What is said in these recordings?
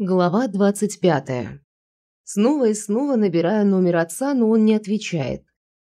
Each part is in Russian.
Глава 25. Снова и снова набираю номер отца, но он не отвечает.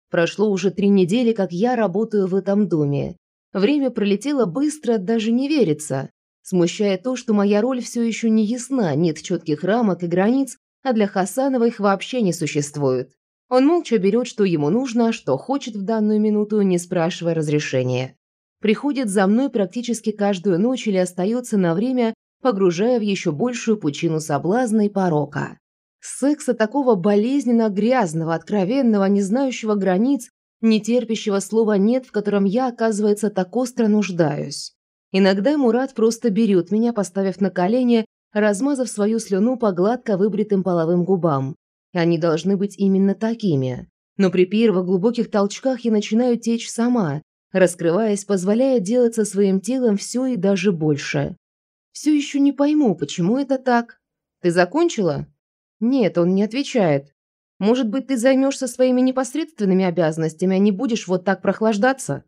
Прошло уже три недели, как я работаю в этом доме. Время пролетело быстро, даже не верится. Смущает то, что моя роль все еще не ясна, нет четких рамок и границ, а для Хасанова их вообще не существует. Он молча берет, что ему нужно, что хочет в данную минуту, не спрашивая разрешения. Приходит за мной практически каждую ночь или остается на время, погружая в еще большую пучину соблазна и порока. Секса такого болезненно грязного, откровенного, не знающего границ, не терпящего слова «нет», в котором я, оказывается, так остро нуждаюсь. Иногда Мурат просто берет меня, поставив на колени, размазав свою слюну по гладко выбритым половым губам. Они должны быть именно такими. Но при первых глубоких толчках я начинаю течь сама, раскрываясь, позволяя делать со своим телом все и даже больше. Все еще не пойму, почему это так. Ты закончила? Нет, он не отвечает. Может быть, ты займешься своими непосредственными обязанностями, а не будешь вот так прохлаждаться?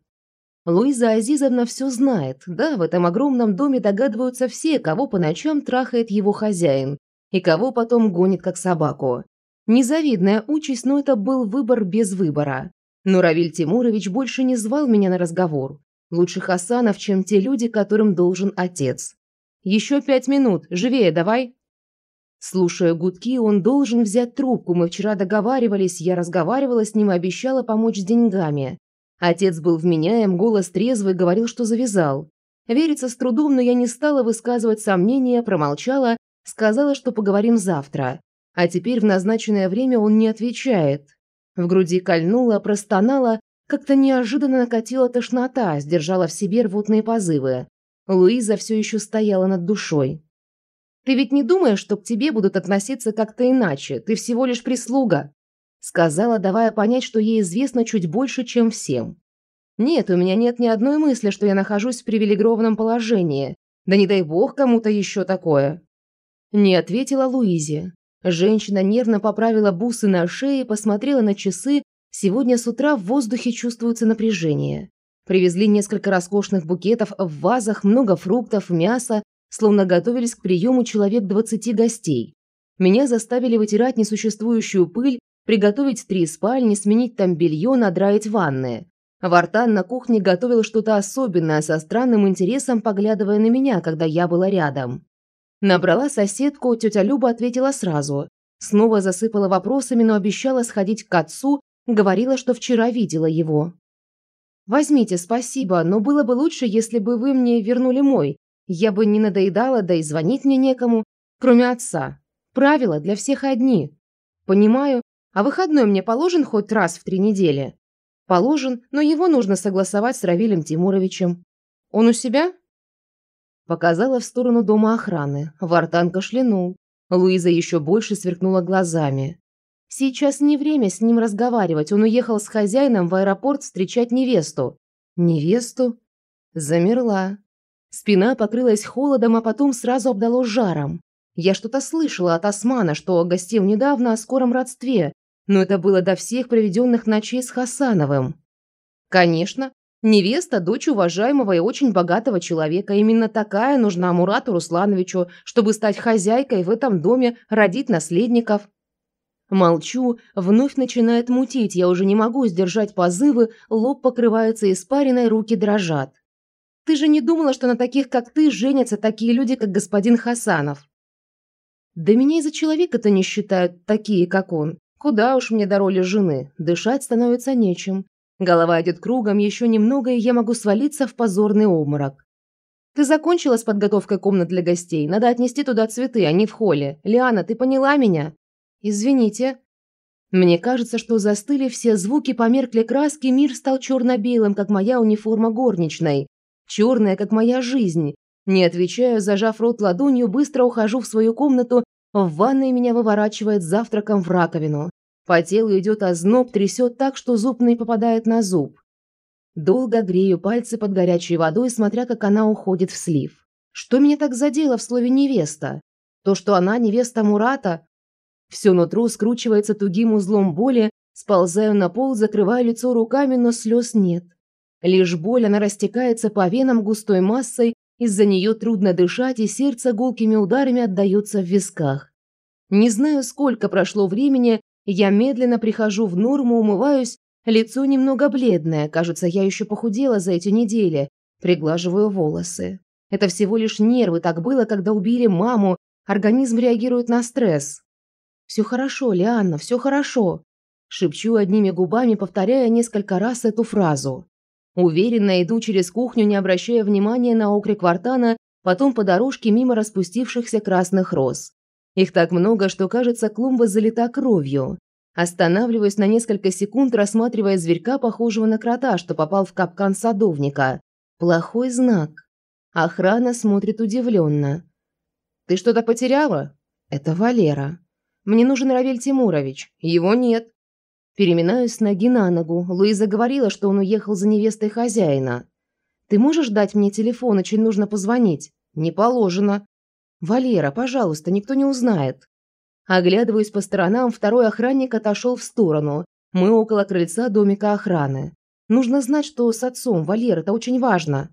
Луиза Азизовна все знает. Да, в этом огромном доме догадываются все, кого по ночам трахает его хозяин и кого потом гонит как собаку. Незавидная участь, но это был выбор без выбора. Но Равиль Тимурович больше не звал меня на разговор. Лучше Хасанов, чем те люди, которым должен отец. Еще пять минут. Живее давай!» Слушая гудки, он должен взять трубку. Мы вчера договаривались, я разговаривала с ним обещала помочь с деньгами. Отец был вменяем, голос трезвый, говорил, что завязал. Верится с трудом, но я не стала высказывать сомнения, промолчала, сказала, что поговорим завтра. А теперь в назначенное время он не отвечает. В груди кольнула, простонала, как-то неожиданно накатила тошнота, сдержала в себе рвотные позывы. Луиза все еще стояла над душой. «Ты ведь не думаешь, что к тебе будут относиться как-то иначе? Ты всего лишь прислуга», – сказала, давая понять, что ей известно чуть больше, чем всем. «Нет, у меня нет ни одной мысли, что я нахожусь в привилегированном положении. Да не дай бог кому-то еще такое». Не ответила Луизе. Женщина нервно поправила бусы на шее, посмотрела на часы. Сегодня с утра в воздухе чувствуется напряжение. Привезли несколько роскошных букетов в вазах, много фруктов, мяса, словно готовились к приему человек двадцати гостей. Меня заставили вытирать несуществующую пыль, приготовить три спальни, сменить там белье, надраить ванны. Вартан на кухне готовил что-то особенное, со странным интересом поглядывая на меня, когда я была рядом. Набрала соседку, тетя Люба ответила сразу. Снова засыпала вопросами, но обещала сходить к отцу, говорила, что вчера видела его. «Возьмите, спасибо, но было бы лучше, если бы вы мне вернули мой. Я бы не надоедала, да и звонить мне некому, кроме отца. Правила для всех одни. Понимаю, а выходной мне положен хоть раз в три недели? Положен, но его нужно согласовать с Равилем Тимуровичем. Он у себя?» Показала в сторону дома охраны. Вартан кашлянул. Луиза еще больше сверкнула глазами. Сейчас не время с ним разговаривать. Он уехал с хозяином в аэропорт встречать невесту. Невесту? Замерла. Спина покрылась холодом, а потом сразу обдало жаром. Я что-то слышала от Османа, что гостил недавно о скором родстве, но это было до всех проведенных ночей с Хасановым. Конечно, невеста – дочь уважаемого и очень богатого человека. Именно такая нужна Мурату Руслановичу, чтобы стать хозяйкой в этом доме, родить наследников. Молчу, вновь начинает мутить, я уже не могу сдержать позывы, лоб покрывается испариной, руки дрожат. Ты же не думала, что на таких, как ты, женятся такие люди, как господин Хасанов? Да меня из-за человека-то не считают такие, как он. Куда уж мне до роли жены, дышать становится нечем. Голова идет кругом, еще немного, и я могу свалиться в позорный обморок. Ты закончила с подготовкой комнат для гостей? Надо отнести туда цветы, они в холле. Лиана, ты поняла меня? «Извините». Мне кажется, что застыли все звуки, померкли краски, мир стал черно-белым, как моя униформа горничной. Черная, как моя жизнь. Не отвечаю, зажав рот ладонью, быстро ухожу в свою комнату. В ванной меня выворачивает завтраком в раковину. По телу идет озноб, трясет так, что зуб не попадает на зуб. Долго грею пальцы под горячей водой, смотря как она уходит в слив. Что меня так задело в слове «невеста»? То, что она невеста Мурата, все нутро скручивается тугим узлом боли, сползаю на пол, закрываю лицо руками, но слез нет. Лишь боль, она растекается по венам густой массой, Из-за нее трудно дышать, и сердце гулкими ударами отдается в висках. Не знаю, сколько прошло времени, я медленно прихожу в норму, умываюсь, лицо немного бледное, кажется, я еще похудела за эти недели, приглаживаю волосы. Это всего лишь нервы, так было, когда убили маму, организм реагирует на стресс. «Все хорошо, Лианна, все хорошо», – шепчу одними губами, повторяя несколько раз эту фразу. Уверенно иду через кухню, не обращая внимания на окрик Вартана, потом по дорожке мимо распустившихся красных роз. Их так много, что, кажется, клумба залита кровью. Останавливаюсь на несколько секунд, рассматривая зверька, похожего на крота, что попал в капкан садовника. Плохой знак. Охрана смотрит удивленно. «Ты что-то потеряла?» «Это Валера. Мне нужен Равиль Тимурович. Его нет». Переминаюсь с ноги на ногу. Луиза говорила, что он уехал за невестой хозяина. «Ты можешь дать мне телефон, очень нужно позвонить?» «Не положено». «Валера, пожалуйста, никто не узнает». Оглядываюсь по сторонам, второй охранник отошел в сторону. Мы около крыльца домика охраны. Нужно знать, что с отцом, Валер, это очень важно.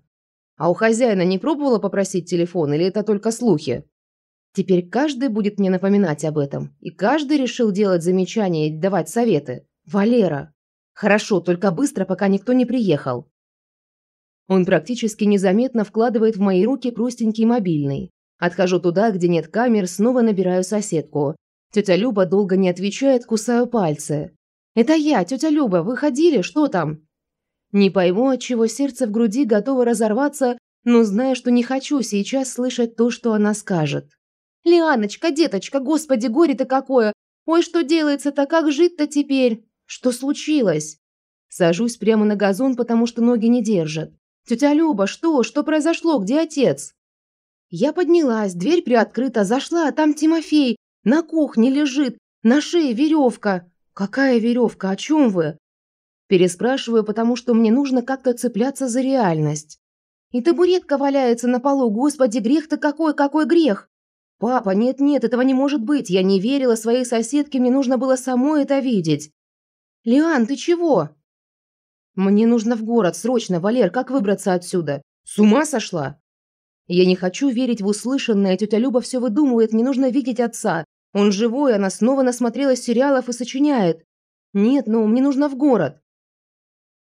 А у хозяина не пробовала попросить телефон или это только слухи? Теперь каждый будет мне напоминать об этом. И каждый решил делать замечания и давать советы. Валера. Хорошо, только быстро, пока никто не приехал. Он практически незаметно вкладывает в мои руки простенький мобильный. Отхожу туда, где нет камер, снова набираю соседку. Тетя Люба долго не отвечает, кусаю пальцы. «Это я, тетя Люба, вы ходили? Что там?» Не пойму, от чего сердце в груди готово разорваться, но знаю, что не хочу сейчас слышать то, что она скажет. «Лианочка, деточка, господи, горе-то какое! Ой, что делается-то, как жить-то теперь? Что случилось?» Сажусь прямо на газон, потому что ноги не держат. «Тетя Люба, что? Что произошло? Где отец?» Я поднялась, дверь приоткрыта, зашла, а там Тимофей. На кухне лежит, на шее веревка. «Какая веревка? О чем вы?» Переспрашиваю, потому что мне нужно как-то цепляться за реальность. И табуретка валяется на полу. Господи, грех-то какой, какой грех! Папа, нет-нет, этого не может быть. Я не верила своей соседке, мне нужно было самой это видеть. Лиан, ты чего? Мне нужно в город, срочно, Валер, как выбраться отсюда? С ума сошла? Я не хочу верить в услышанное, тетя Люба все выдумывает, мне нужно видеть отца. Он живой, она снова насмотрелась сериалов и сочиняет. Нет, ну, мне нужно в город.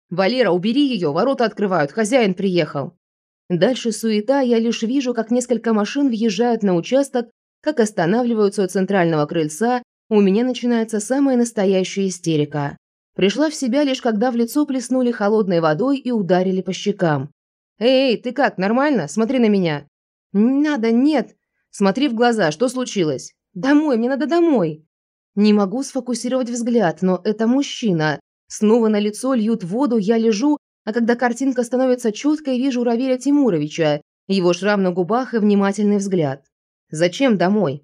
«Валера, убери ее, ворота открывают, хозяин приехал». Дальше суета, я лишь вижу, как несколько машин въезжают на участок, как останавливаются у центрального крыльца, у меня начинается самая настоящая истерика. Пришла в себя лишь когда в лицо плеснули холодной водой и ударили по щекам. «Эй, ты как, нормально? Смотри на меня». «Не надо, нет». «Смотри в глаза, что случилось?» «Домой, мне надо домой». Не могу сфокусировать взгляд, но это мужчина. Снова на лицо льют воду, я лежу, а когда картинка становится четкой, вижу Равиля Тимуровича, его шрам на губах и внимательный взгляд. «Зачем домой?»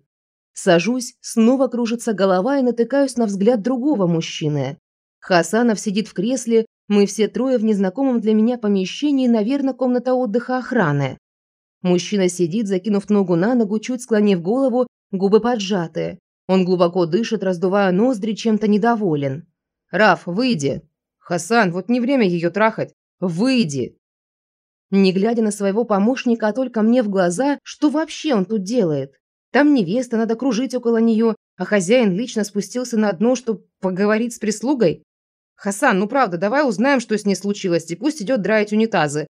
Сажусь, снова кружится голова и натыкаюсь на взгляд другого мужчины. Хасанов сидит в кресле, мы все трое в незнакомом для меня помещении, наверное, комната отдыха охраны. Мужчина сидит, закинув ногу на ногу, чуть склонив голову, губы поджаты. Он глубоко дышит, раздувая ноздри, чем-то недоволен. «Раф, выйди!» «Хасан, вот не время ее трахать! Выйди!» Не глядя на своего помощника, а только мне в глаза, что вообще он тут делает? Там невеста, надо кружить около нее, а хозяин лично спустился на дно, чтобы поговорить с прислугой? Хасан, ну правда, давай узнаем, что с ней случилось, и пусть идет драить унитазы.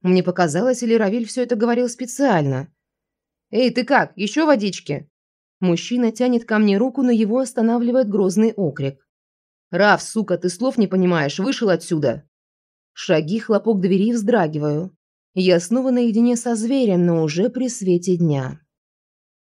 Мне показалось, или Равиль все это говорил специально. «Эй, ты как? Еще водички?» Мужчина тянет ко мне руку, но его останавливает грозный окрик. «Раф, сука, ты слов не понимаешь, вышел отсюда!» Шаги, хлопок двери, вздрагиваю. Я снова наедине со зверем, но уже при свете дня.